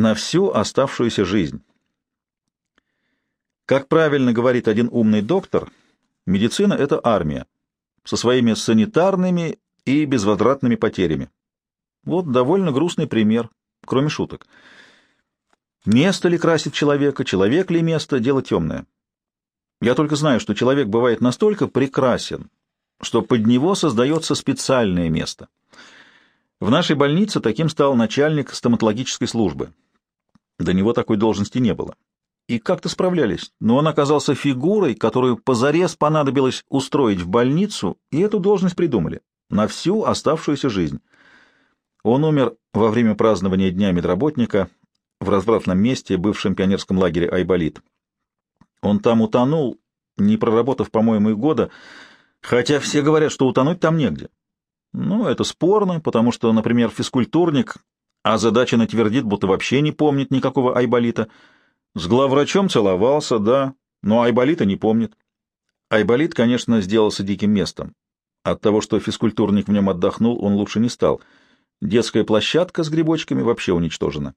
на всю оставшуюся жизнь. Как правильно говорит один умный доктор, медицина — это армия со своими санитарными и безвозвратными потерями. Вот довольно грустный пример, кроме шуток. Место ли красит человека, человек ли место — дело темное. Я только знаю, что человек бывает настолько прекрасен, что под него создается специальное место. В нашей больнице таким стал начальник стоматологической службы. До него такой должности не было. И как-то справлялись, но он оказался фигурой, которую позарез понадобилось устроить в больницу, и эту должность придумали на всю оставшуюся жизнь. Он умер во время празднования Дня медработника в развратном месте, бывшем пионерском лагере Айболит. Он там утонул, не проработав, по-моему, и года, хотя все говорят, что утонуть там негде. Ну, это спорно, потому что, например, физкультурник а озадаченно твердит, будто вообще не помнит никакого Айболита. С главврачом целовался, да, но Айболита не помнит. Айболит, конечно, сделался диким местом. От того, что физкультурник в нем отдохнул, он лучше не стал. Детская площадка с грибочками вообще уничтожена.